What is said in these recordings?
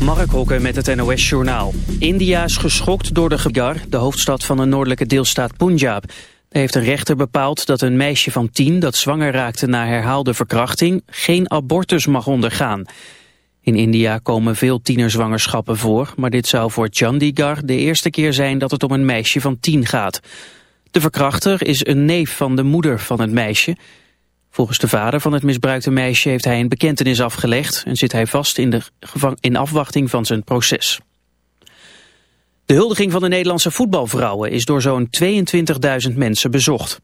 Mark Hokke met het NOS Journaal. India is geschokt door de Gegar, de hoofdstad van de noordelijke deelstaat Punjab. Daar heeft een rechter bepaald dat een meisje van tien dat zwanger raakte na herhaalde verkrachting geen abortus mag ondergaan. In India komen veel tienerzwangerschappen voor, maar dit zou voor Chandigarh de eerste keer zijn dat het om een meisje van tien gaat. De verkrachter is een neef van de moeder van het meisje. Volgens de vader van het misbruikte meisje heeft hij een bekentenis afgelegd... en zit hij vast in, de in afwachting van zijn proces. De huldiging van de Nederlandse voetbalvrouwen is door zo'n 22.000 mensen bezocht.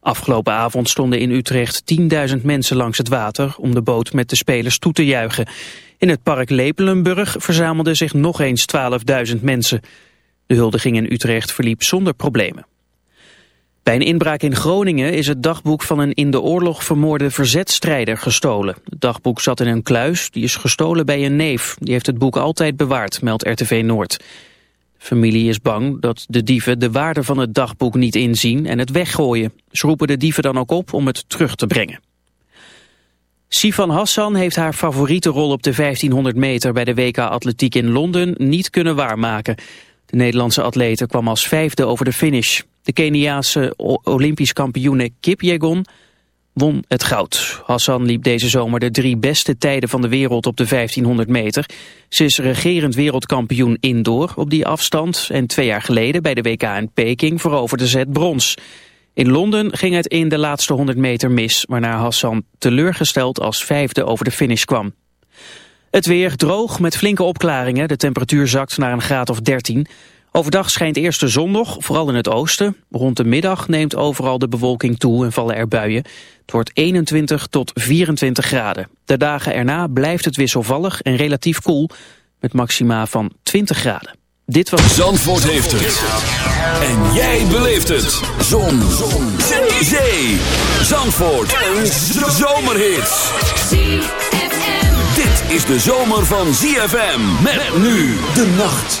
Afgelopen avond stonden in Utrecht 10.000 mensen langs het water... om de boot met de spelers toe te juichen. In het park Lepelenburg verzamelden zich nog eens 12.000 mensen. De huldiging in Utrecht verliep zonder problemen. Bij een inbraak in Groningen is het dagboek van een in de oorlog vermoorde verzetstrijder gestolen. Het dagboek zat in een kluis, die is gestolen bij een neef. Die heeft het boek altijd bewaard, meldt RTV Noord. De familie is bang dat de dieven de waarde van het dagboek niet inzien en het weggooien. Ze roepen de dieven dan ook op om het terug te brengen. Sifan Hassan heeft haar favoriete rol op de 1500 meter bij de WK Atletiek in Londen niet kunnen waarmaken. De Nederlandse atlete kwam als vijfde over de finish. De Keniaanse Olympisch kampioene Kipyegon won het goud. Hassan liep deze zomer de drie beste tijden van de wereld op de 1500 meter. Ze is regerend wereldkampioen indoor op die afstand... en twee jaar geleden bij de WK in Peking veroverde ze het brons. In Londen ging het in de laatste 100 meter mis... waarna Hassan teleurgesteld als vijfde over de finish kwam. Het weer droog met flinke opklaringen. De temperatuur zakt naar een graad of 13. Overdag schijnt eerst de zon nog, vooral in het oosten. Rond de middag neemt overal de bewolking toe en vallen er buien. Het wordt 21 tot 24 graden. De dagen erna blijft het wisselvallig en relatief koel... met maxima van 20 graden. Dit was... Zandvoort heeft het. En jij beleeft het. Zon. zon. Zee. Zandvoort. Een zomerhit dit is de zomer van ZFM. Met nu de nacht.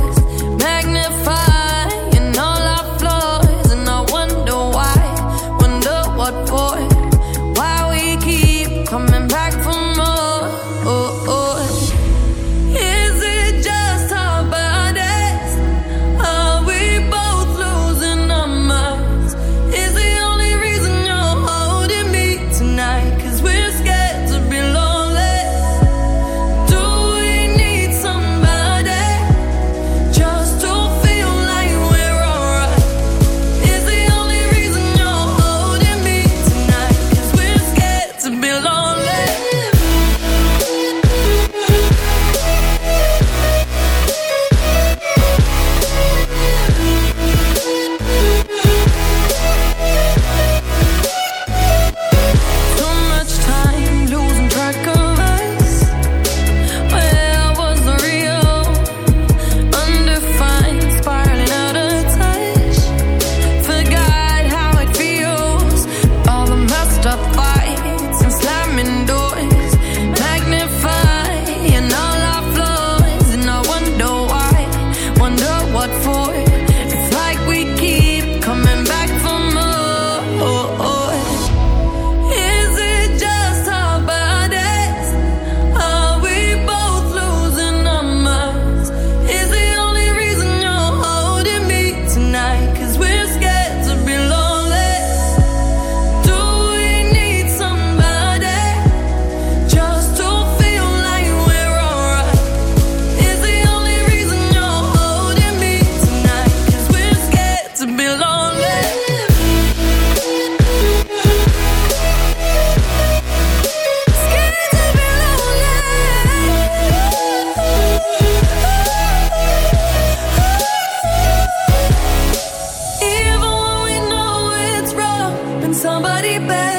Lonely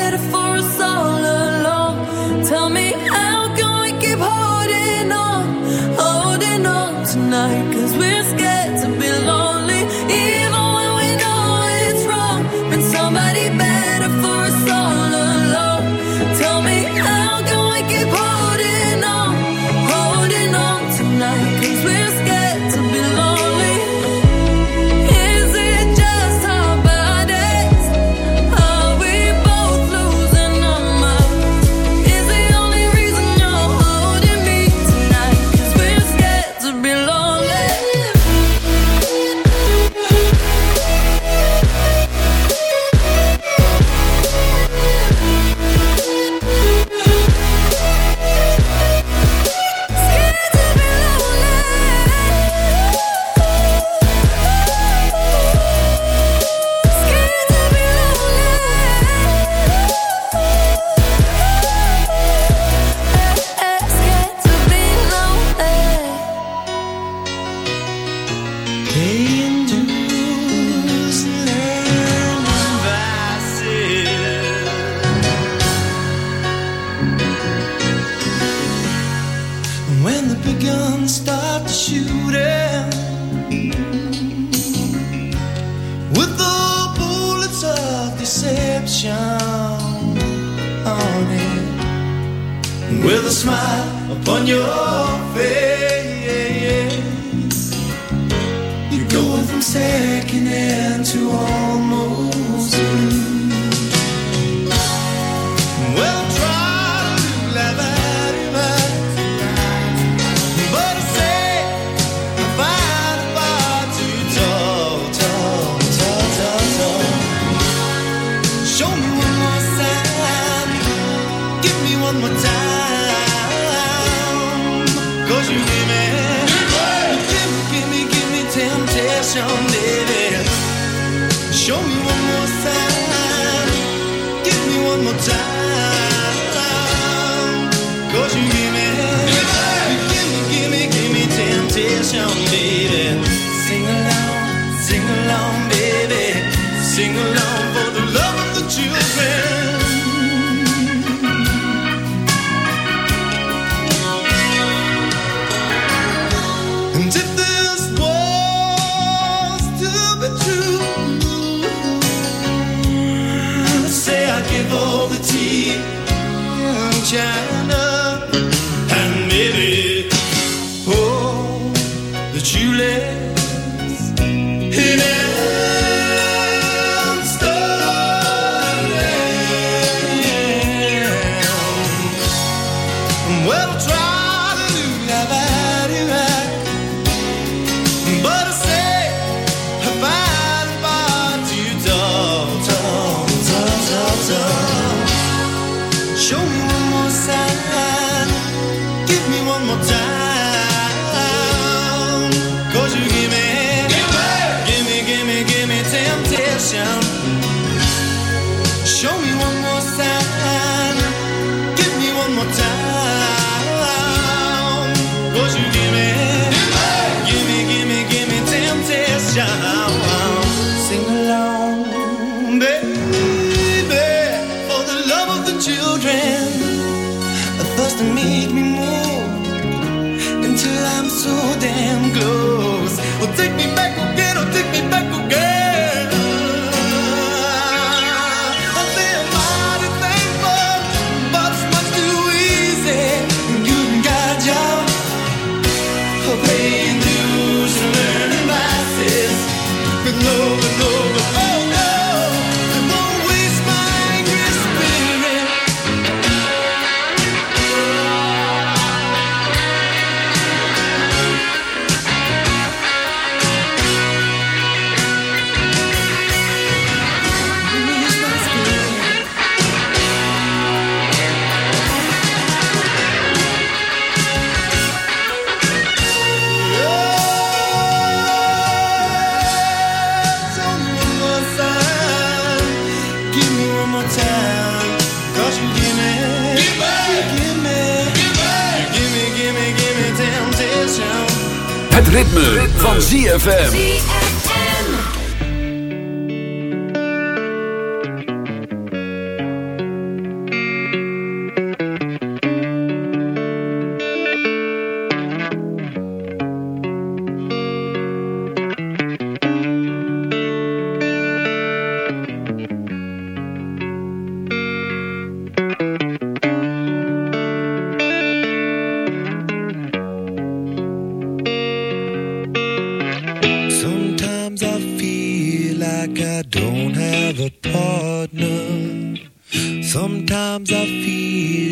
ritme, van ZFM.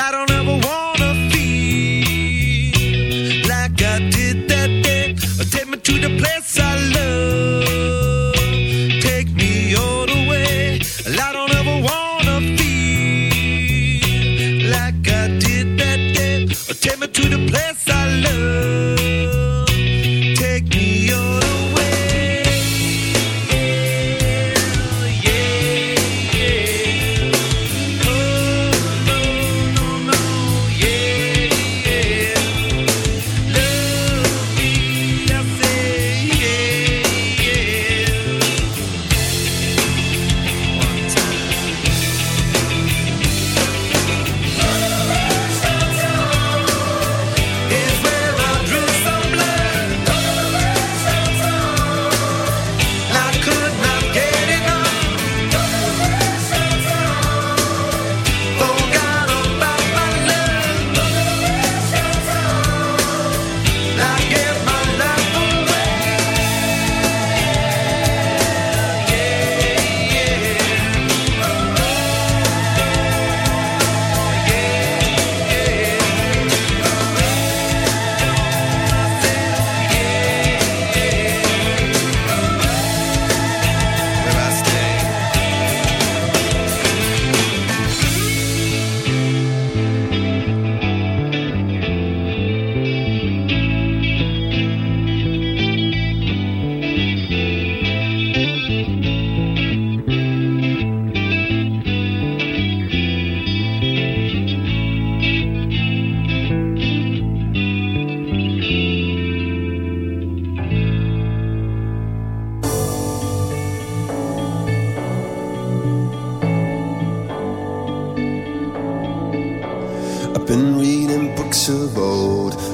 I don't know.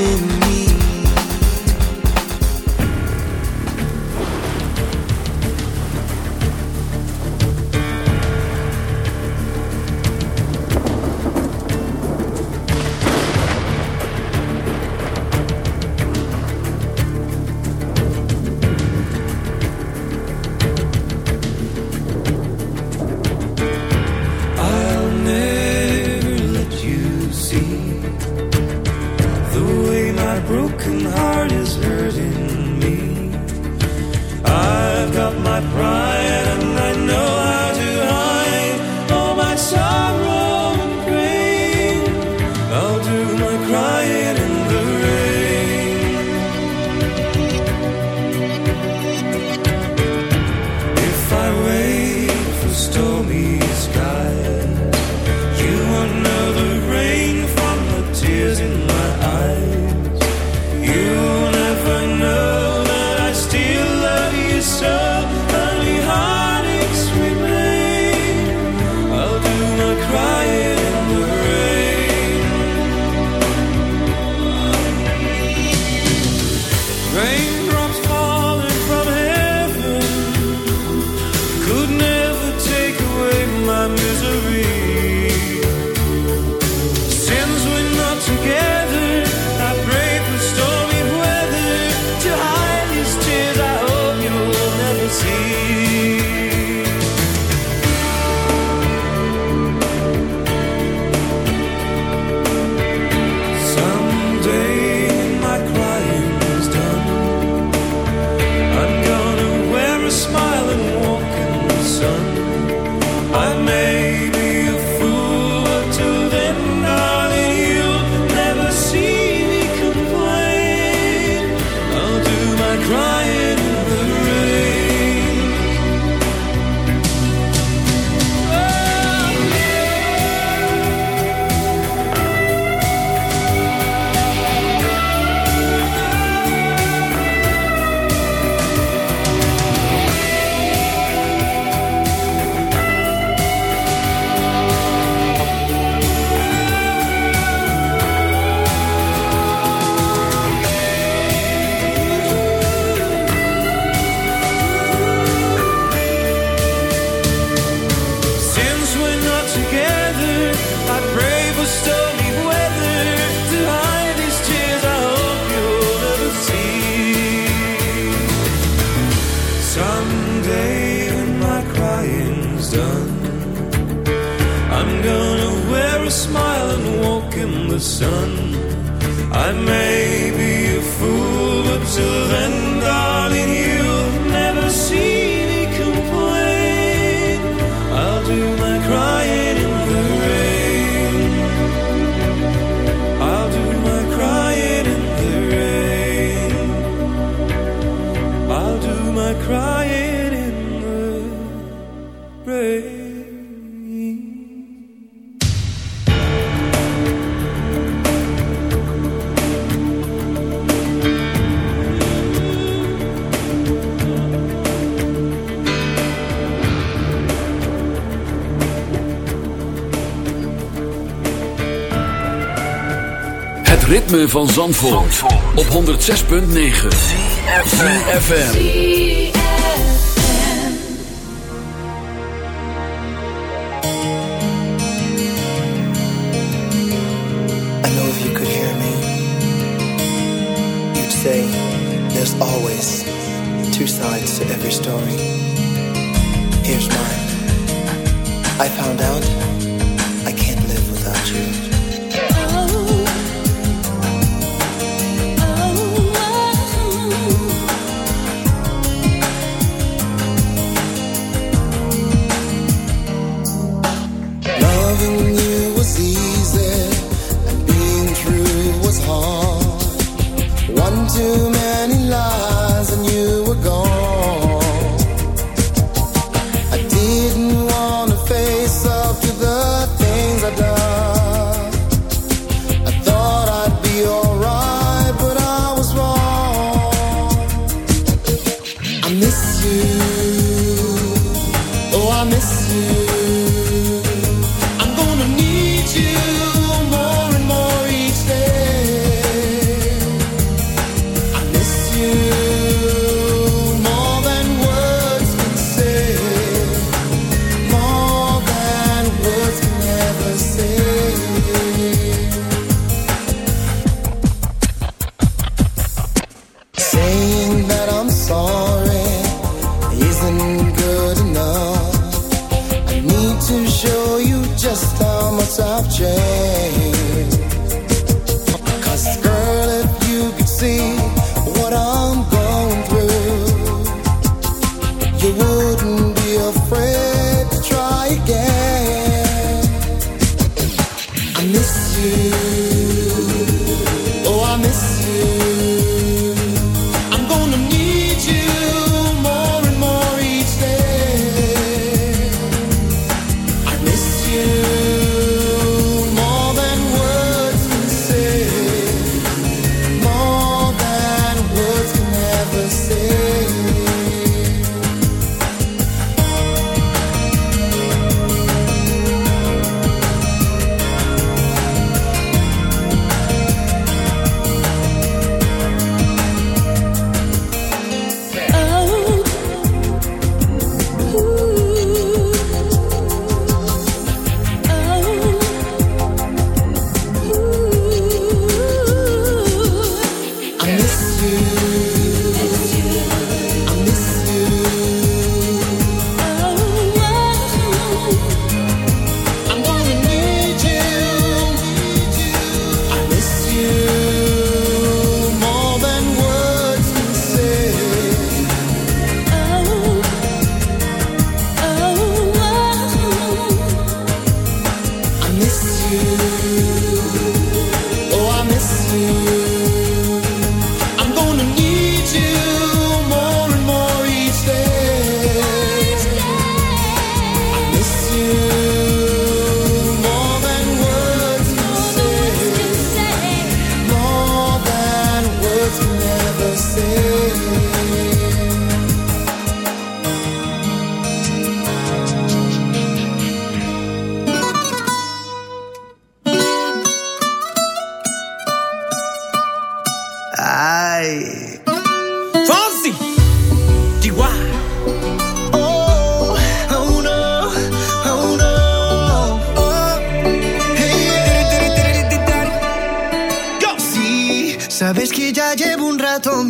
in Het ritme van Zandvoort, Zandvoort. op 106.9 FM I know if you could hear me You'd say There's always two sides to every story. Here's mine. I found out I can't live without you.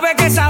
sabe que sabe.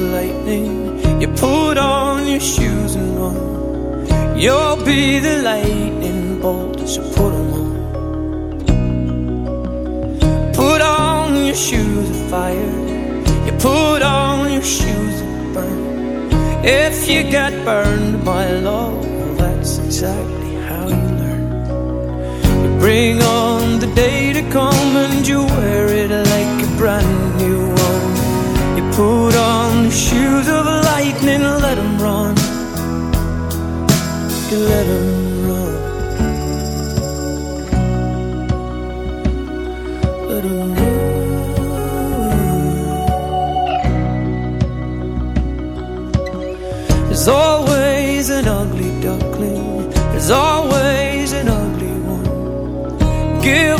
Lightning. You put on your shoes and run. You'll be the lightning bolt, so put 'em on. Put on your shoes of fire. You put on your shoes of burn. If you get burned by love, that's exactly how you learn. You bring on the day to come and you wear it like a brand new shoes of lightning, let 'em run. You let 'em run. Let 'em run. There's always an ugly duckling. There's always an ugly one. Give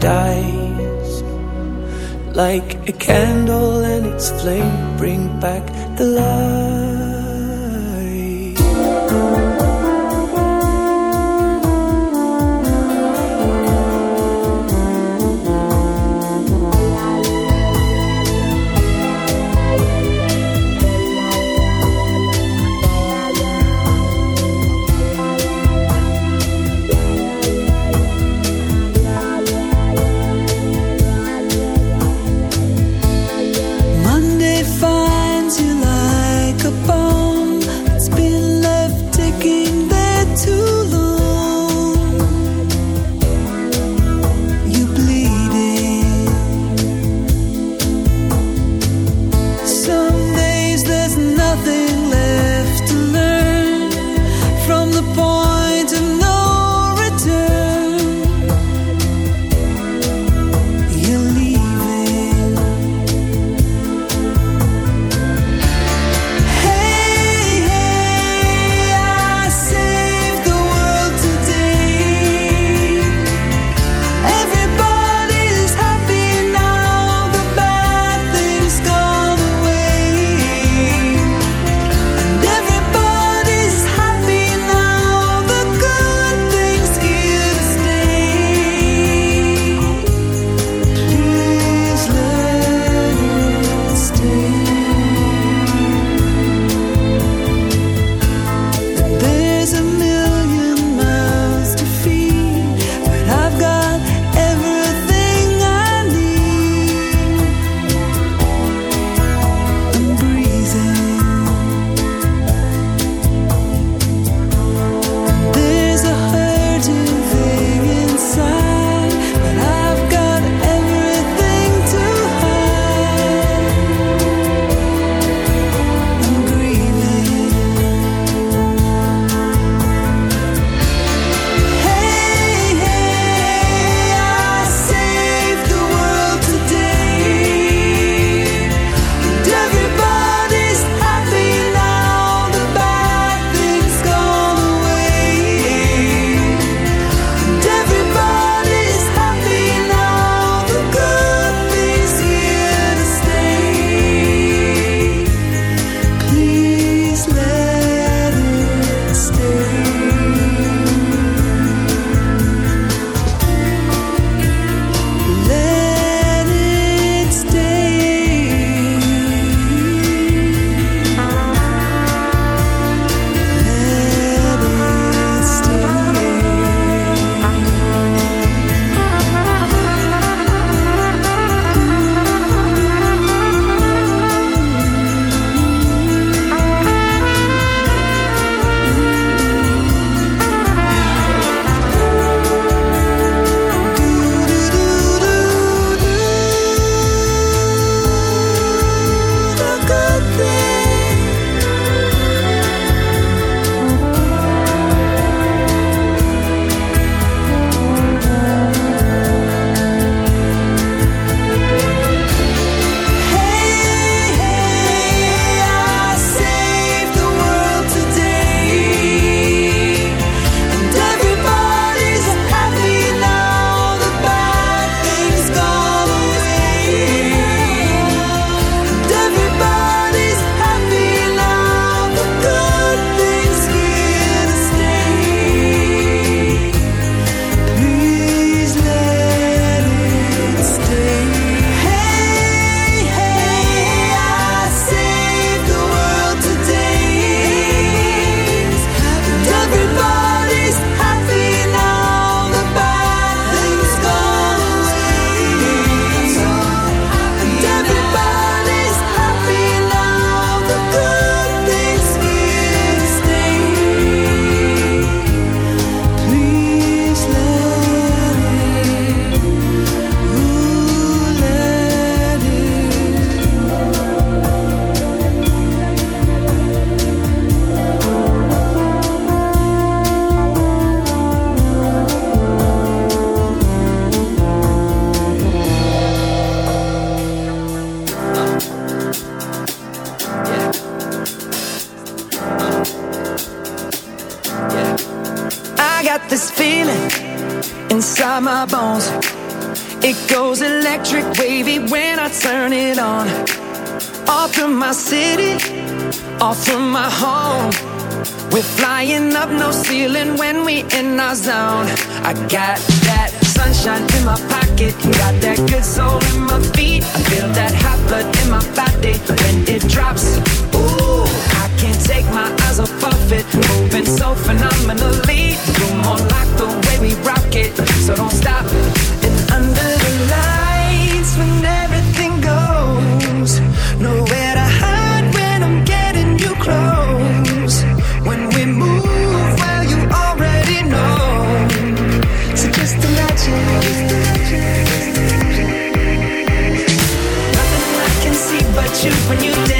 dies. Like a candle and its flame you when you dance,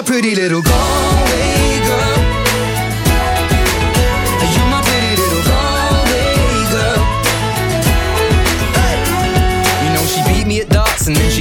my pretty little Galway girl.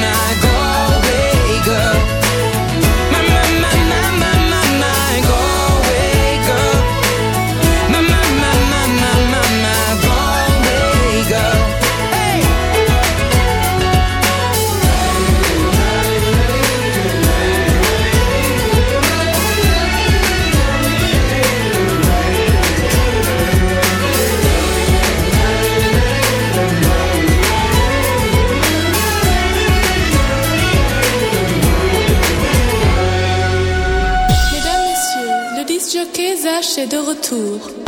my, my de retour.